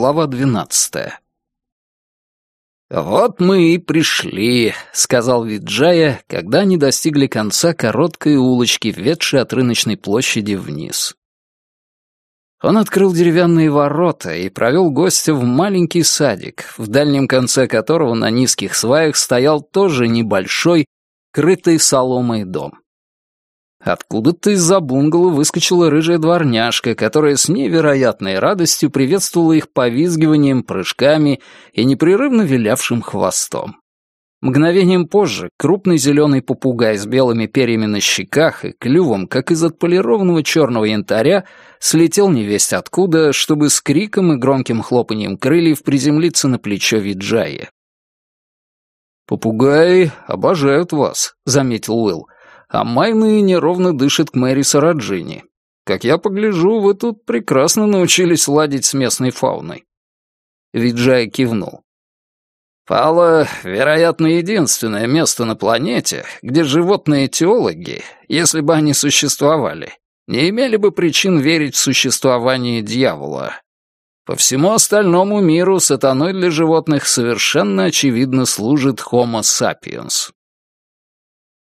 Глава двенадцатая. «Вот мы и пришли», — сказал Виджая, когда они достигли конца короткой улочки, ведшей от рыночной площади вниз. Он открыл деревянные ворота и провел гостя в маленький садик, в дальнем конце которого на низких сваях стоял тоже небольшой, крытый соломой дом. Откуда-то из-за бунгало выскочила рыжая дворняжка, которая с невероятной радостью приветствовала их повизгиванием, прыжками и непрерывно вилявшим хвостом. Мгновением позже крупный зеленый попугай с белыми перьями на щеках и клювом, как из отполированного черного янтаря, слетел невесть откуда, чтобы с криком и громким хлопанием крыльев приземлиться на плечо Виджая. «Попугаи обожают вас», — заметил Уилл а Майны неровно дышит к Мэри Сараджини. Как я погляжу, вы тут прекрасно научились ладить с местной фауной». Виджай кивнул. Пала, вероятно, единственное место на планете, где животные-теологи, если бы они существовали, не имели бы причин верить в существование дьявола. По всему остальному миру сатаной для животных совершенно очевидно служит Homo sapiens.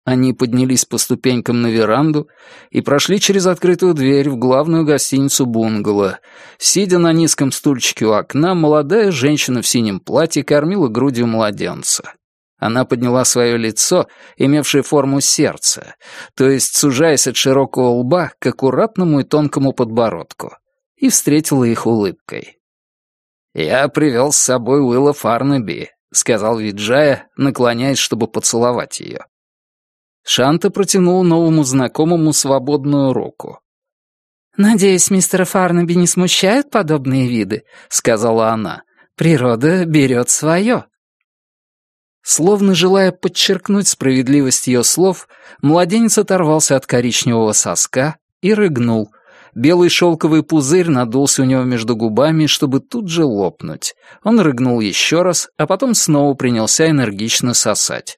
Они поднялись по ступенькам на веранду и прошли через открытую дверь в главную гостиницу бунгало. Сидя на низком стульчике у окна, молодая женщина в синем платье кормила грудью младенца. Она подняла свое лицо, имевшее форму сердца, то есть сужаясь от широкого лба к аккуратному и тонкому подбородку, и встретила их улыбкой. «Я привел с собой Уилла Фарнаби», — сказал Виджая, наклоняясь, чтобы поцеловать ее. Шанта протянул новому знакомому свободную руку. «Надеюсь, мистера Фарнаби не смущают подобные виды», — сказала она. «Природа берет свое». Словно желая подчеркнуть справедливость ее слов, младенец оторвался от коричневого соска и рыгнул. Белый шелковый пузырь надулся у него между губами, чтобы тут же лопнуть. Он рыгнул еще раз, а потом снова принялся энергично сосать.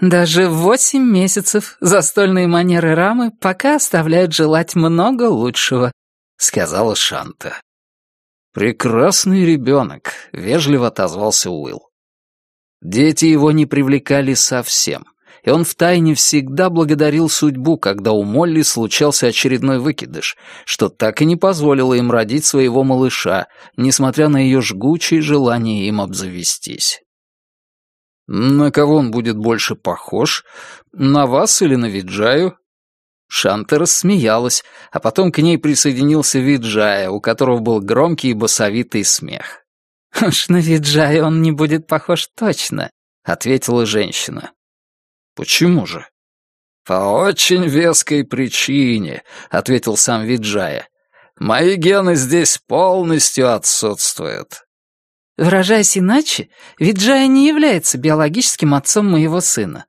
Даже восемь месяцев застольные манеры Рамы пока оставляют желать много лучшего», — сказала Шанта. «Прекрасный ребенок», — вежливо отозвался Уилл. Дети его не привлекали совсем, и он втайне всегда благодарил судьбу, когда у Молли случался очередной выкидыш, что так и не позволило им родить своего малыша, несмотря на ее жгучее желание им обзавестись. «На кого он будет больше похож? На вас или на Виджаю?» Шанта рассмеялась, а потом к ней присоединился Виджая, у которого был громкий и басовитый смех. «Уж на Виджая он не будет похож точно», — ответила женщина. «Почему же?» «По очень веской причине», — ответил сам Виджая. «Мои гены здесь полностью отсутствуют. Выражаясь иначе, Виджая не является биологическим отцом моего сына.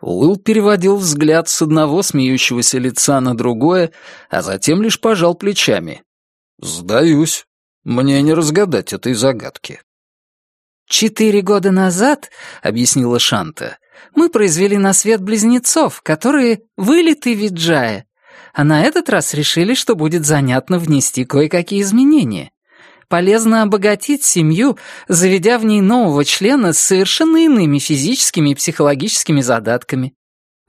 Уилл переводил взгляд с одного смеющегося лица на другое, а затем лишь пожал плечами. «Сдаюсь. Мне не разгадать этой загадки». «Четыре года назад, — объяснила Шанта, — мы произвели на свет близнецов, которые вылиты Виджая, а на этот раз решили, что будет занятно внести кое-какие изменения полезно обогатить семью, заведя в ней нового члена с совершенно иными физическими и психологическими задатками.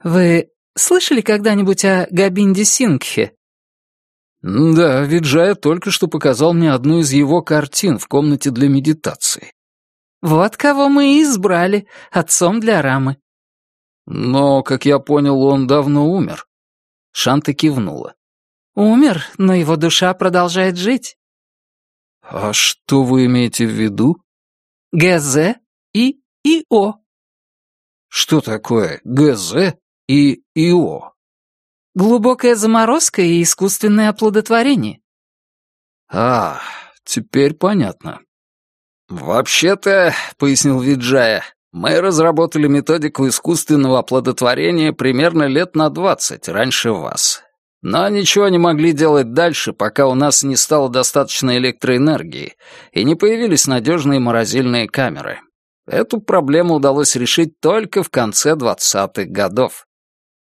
Вы слышали когда-нибудь о Габинде Сингхе? Да, Виджая только что показал мне одну из его картин в комнате для медитации. Вот кого мы и избрали отцом для Рамы. Но, как я понял, он давно умер. Шанта кивнула. Умер, но его душа продолжает жить. «А что вы имеете в виду?» «ГЗ и ИО». «Что такое ГЗ и ИО?» «Глубокая заморозка и искусственное оплодотворение». «А, теперь понятно». «Вообще-то», — пояснил Виджая, — «мы разработали методику искусственного оплодотворения примерно лет на двадцать раньше вас. Но ничего не могли делать дальше, пока у нас не стало достаточно электроэнергии и не появились надежные морозильные камеры. Эту проблему удалось решить только в конце 20-х годов.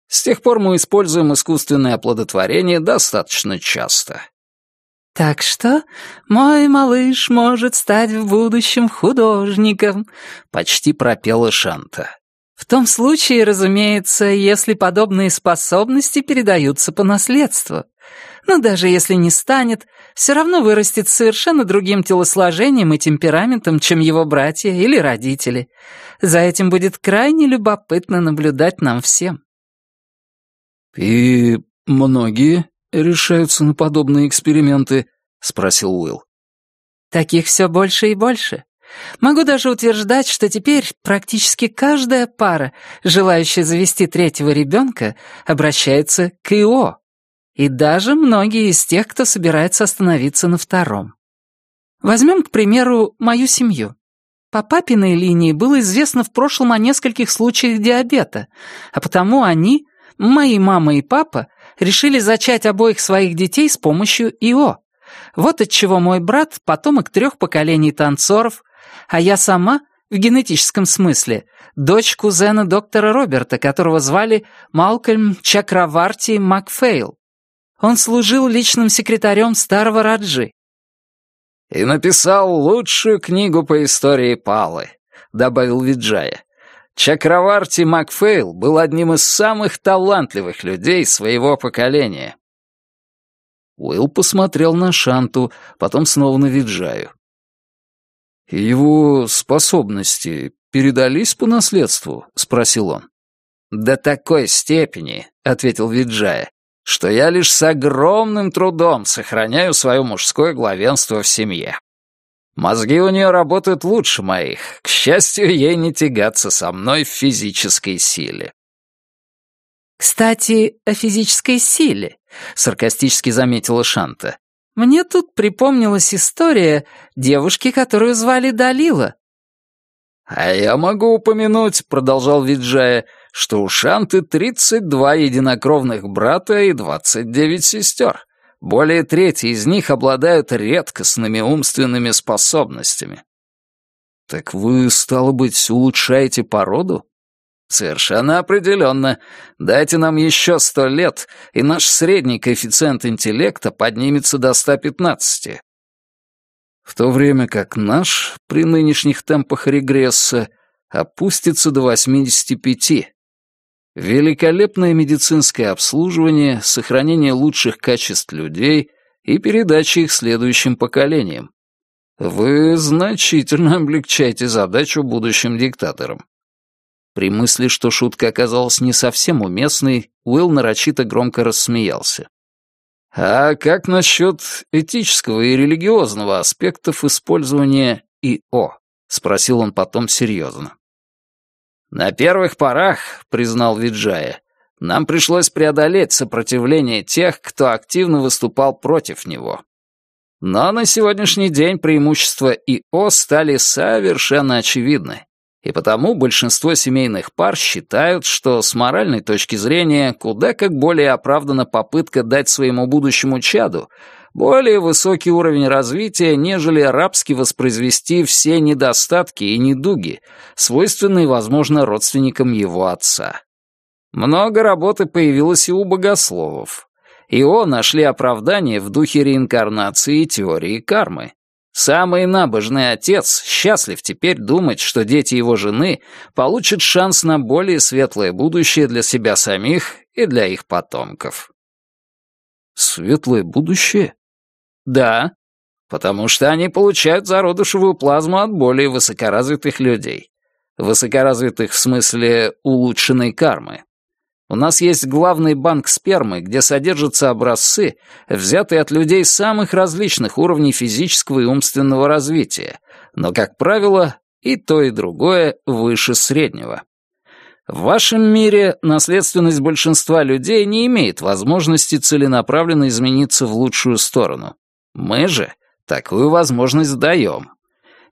С тех пор мы используем искусственное оплодотворение достаточно часто. Так что мой малыш может стать в будущем художником, почти пропела Шанта. В том случае, разумеется, если подобные способности передаются по наследству. Но даже если не станет, все равно вырастет совершенно другим телосложением и темпераментом, чем его братья или родители. За этим будет крайне любопытно наблюдать нам всем. «И многие решаются на подобные эксперименты?» — спросил Уилл. «Таких все больше и больше. Могу даже утверждать, что теперь практически каждая пара, желающая завести третьего ребенка, обращается к ИО, и даже многие из тех, кто собирается остановиться на втором. Возьмем, к примеру, мою семью. По папиной линии было известно в прошлом о нескольких случаях диабета, а потому они, мои мама и папа, решили зачать обоих своих детей с помощью ИО. Вот отчего мой брат — потомок трех поколений танцоров, а я сама, в генетическом смысле, дочь кузена доктора Роберта, которого звали Малкольм Чакраварти Макфейл. Он служил личным секретарем старого Раджи. «И написал лучшую книгу по истории Палы», — добавил Виджая. Чакраварти Макфейл был одним из самых талантливых людей своего поколения. Уилл посмотрел на Шанту, потом снова на Виджаю. «Его способности передались по наследству?» — спросил он. «До такой степени», — ответил Виджая, что я лишь с огромным трудом сохраняю свое мужское главенство в семье. Мозги у нее работают лучше моих. К счастью, ей не тягаться со мной в физической силе. «Кстати, о физической силе», — саркастически заметила Шанта. «Мне тут припомнилась история девушки, которую звали Далила». «А я могу упомянуть», — продолжал Виджая, — что у Шанты 32 единокровных брата и 29 сестер. Более трети из них обладают редкостными умственными способностями. Так вы, стало быть, улучшаете породу? Совершенно определенно. Дайте нам еще сто лет, и наш средний коэффициент интеллекта поднимется до 115. В то время как наш, при нынешних темпах регресса, опустится до 85. Великолепное медицинское обслуживание, сохранение лучших качеств людей и передача их следующим поколениям. Вы значительно облегчаете задачу будущим диктаторам. При мысли, что шутка оказалась не совсем уместной, Уилл нарочито громко рассмеялся. «А как насчет этического и религиозного аспектов использования ИО?» — спросил он потом серьезно. «На первых порах», — признал Виджая, — «нам пришлось преодолеть сопротивление тех, кто активно выступал против него. Но на сегодняшний день преимущества ИО стали совершенно очевидны, и потому большинство семейных пар считают, что с моральной точки зрения куда как более оправдана попытка дать своему будущему чаду более высокий уровень развития, нежели рабски воспроизвести все недостатки и недуги, свойственные, возможно, родственникам его отца. Много работы появилось и у богословов. Ио нашли оправдание в духе реинкарнации и теории кармы. Самый набожный отец счастлив теперь думать, что дети его жены получат шанс на более светлое будущее для себя самих и для их потомков. «Светлое будущее?» Да, потому что они получают зародышевую плазму от более высокоразвитых людей. Высокоразвитых в смысле улучшенной кармы. У нас есть главный банк спермы, где содержатся образцы, взятые от людей самых различных уровней физического и умственного развития, но, как правило, и то, и другое выше среднего. В вашем мире наследственность большинства людей не имеет возможности целенаправленно измениться в лучшую сторону. Мы же такую возможность даем.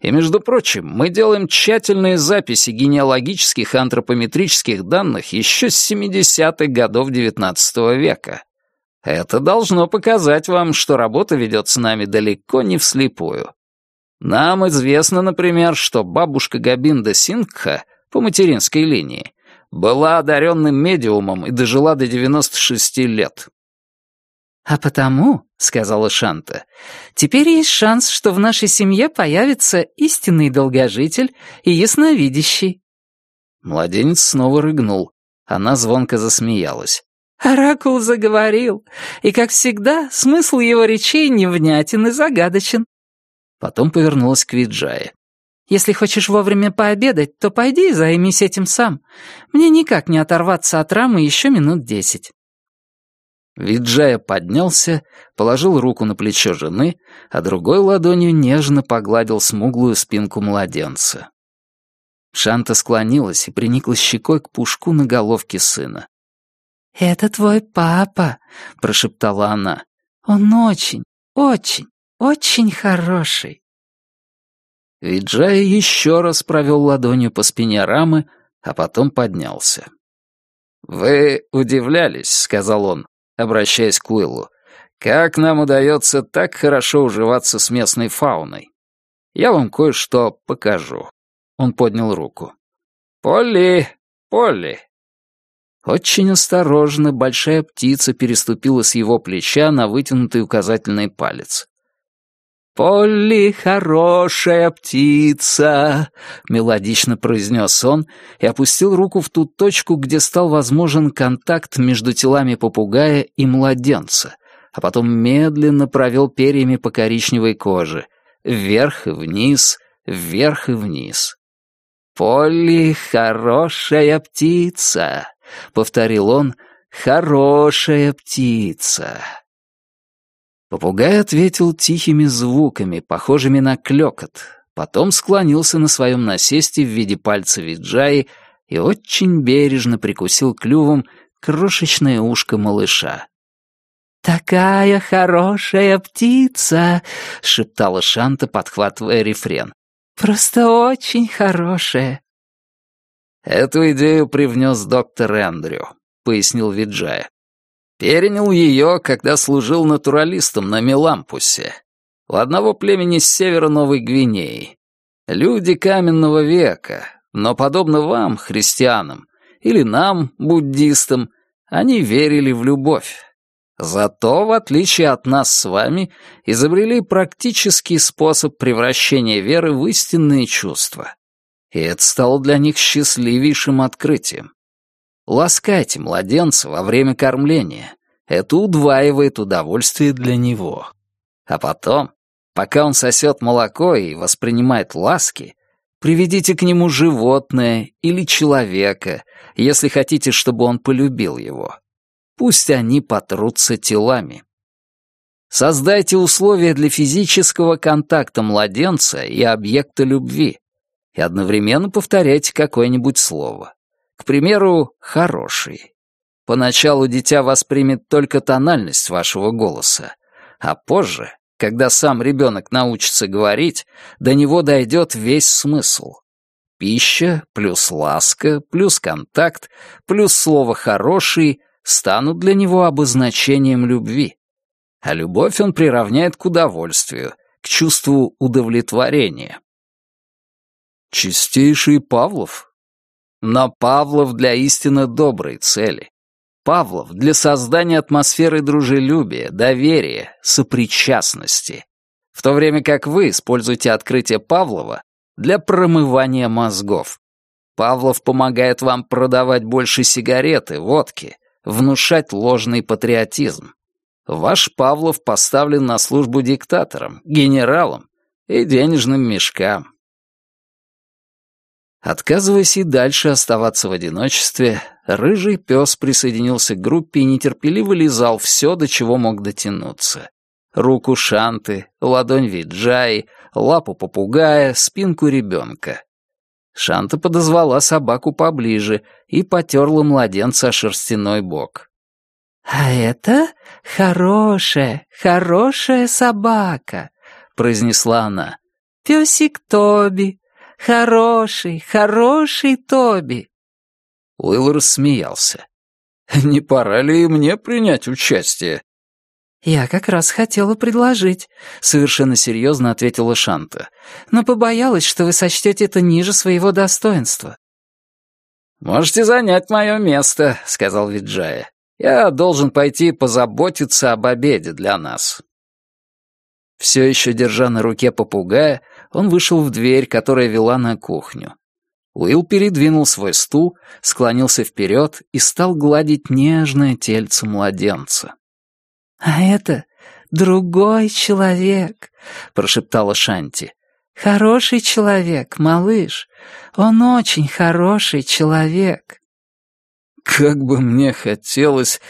И, между прочим, мы делаем тщательные записи генеалогических и антропометрических данных еще с 70-х годов XIX века. Это должно показать вам, что работа ведется нами далеко не вслепую. Нам известно, например, что бабушка Габинда Сингха по материнской линии была одаренным медиумом и дожила до 96 лет. «А потому», — сказала Шанта. «Теперь есть шанс, что в нашей семье появится истинный долгожитель и ясновидящий». Младенец снова рыгнул. Она звонко засмеялась. Оракул заговорил, и, как всегда, смысл его речей невнятен и загадочен. Потом повернулась к Виджае. «Если хочешь вовремя пообедать, то пойди и займись этим сам. Мне никак не оторваться от рамы еще минут десять». Виджая поднялся, положил руку на плечо жены, а другой ладонью нежно погладил смуглую спинку младенца. Шанта склонилась и приникла щекой к пушку на головке сына. «Это твой папа», — прошептала она. «Он очень, очень, очень хороший». Виджая еще раз провел ладонью по спине рамы, а потом поднялся. «Вы удивлялись», — сказал он, обращаясь к Уиллу, «как нам удается так хорошо уживаться с местной фауной. Я вам кое-что покажу». Он поднял руку. «Полли! Полли!» Очень осторожно большая птица переступила с его плеча на вытянутый указательный палец. «Полли — хорошая птица!» — мелодично произнес он и опустил руку в ту точку, где стал возможен контакт между телами попугая и младенца, а потом медленно провел перьями по коричневой коже, вверх и вниз, вверх и вниз. «Полли — хорошая птица!» — повторил он, — «хорошая птица». Попугай ответил тихими звуками, похожими на клёкот, потом склонился на своем насесте в виде пальца Виджаи и очень бережно прикусил клювом крошечное ушко малыша. «Такая хорошая птица!» — шептала Шанта, подхватывая рефрен. «Просто очень хорошая!» «Эту идею привнес доктор Эндрю», — пояснил Виджая. «Перенял ее, когда служил натуралистом на Мелампусе, у одного племени с севера Новой Гвинеи. Люди каменного века, но, подобно вам, христианам, или нам, буддистам, они верили в любовь. Зато, в отличие от нас с вами, изобрели практический способ превращения веры в истинные чувства и это стало для них счастливейшим открытием. Ласкайте младенца во время кормления. Это удваивает удовольствие для него. А потом, пока он сосет молоко и воспринимает ласки, приведите к нему животное или человека, если хотите, чтобы он полюбил его. Пусть они потрутся телами. Создайте условия для физического контакта младенца и объекта любви, и одновременно повторяйте какое-нибудь слово. К примеру, «хороший». Поначалу дитя воспримет только тональность вашего голоса, а позже, когда сам ребенок научится говорить, до него дойдет весь смысл. Пища плюс ласка плюс контакт плюс слово «хороший» станут для него обозначением любви. А любовь он приравняет к удовольствию, к чувству удовлетворения. Чистейший Павлов. Но Павлов для истинно доброй цели. Павлов для создания атмосферы дружелюбия, доверия, сопричастности. В то время как вы используете открытие Павлова для промывания мозгов. Павлов помогает вам продавать больше сигареты, водки, внушать ложный патриотизм. Ваш Павлов поставлен на службу диктаторам, генералам и денежным мешкам. Отказываясь и дальше оставаться в одиночестве, рыжий пес присоединился к группе и нетерпеливо лизал все, до чего мог дотянуться. Руку Шанты, ладонь Виджаи, лапу попугая, спинку ребенка. Шанта подозвала собаку поближе и потерла младенца о шерстяной бок. «А это хорошая, хорошая собака», — произнесла она. «Песик Тоби, Хороший, хороший Тоби!» Уилл рассмеялся. «Не пора ли и мне принять участие?» «Я как раз хотела предложить», — совершенно серьезно ответила Шанта, «но побоялась, что вы сочтете это ниже своего достоинства». «Можете занять мое место», — сказал Виджая. «Я должен пойти позаботиться об обеде для нас. Все еще держа на руке попугая, он вышел в дверь, которая вела на кухню. Уилл передвинул свой стул, склонился вперед и стал гладить нежное тельце младенца. «А это другой человек», — прошептала Шанти. «Хороший человек, малыш. Он очень хороший человек». «Как бы мне хотелось,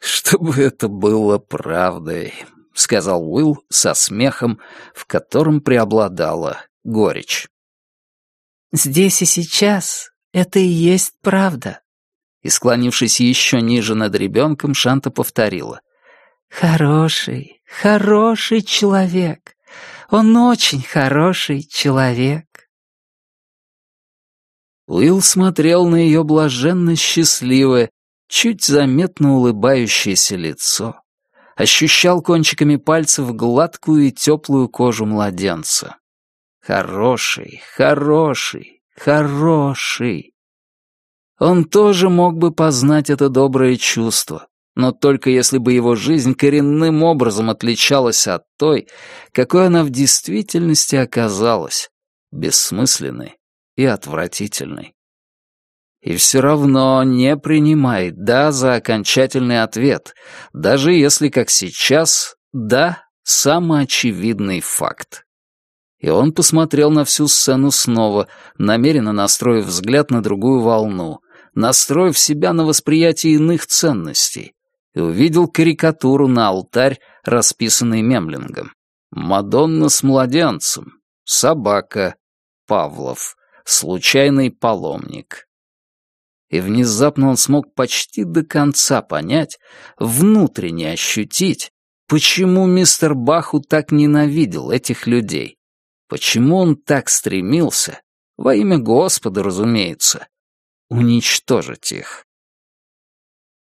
чтобы это было правдой», — сказал Уилл со смехом, в котором преобладала горечь. «Здесь и сейчас это и есть правда». И, склонившись еще ниже над ребенком, Шанта повторила. «Хороший, хороший человек. Он очень хороший человек». Уилл смотрел на ее блаженно счастливое, чуть заметно улыбающееся лицо, ощущал кончиками пальцев гладкую и теплую кожу младенца. Хороший, хороший, хороший. Он тоже мог бы познать это доброе чувство, но только если бы его жизнь коренным образом отличалась от той, какой она в действительности оказалась, бессмысленной и отвратительной. И все равно не принимает «да» за окончательный ответ, даже если, как сейчас, «да» — самый очевидный факт. И он посмотрел на всю сцену снова, намеренно настроив взгляд на другую волну, настроив себя на восприятие иных ценностей, и увидел карикатуру на алтарь, расписанный Мемлингом. Мадонна с младенцем, собака, Павлов, случайный паломник. И внезапно он смог почти до конца понять, внутренне ощутить, почему мистер Баху так ненавидел этих людей, почему он так стремился, во имя Господа, разумеется, уничтожить их.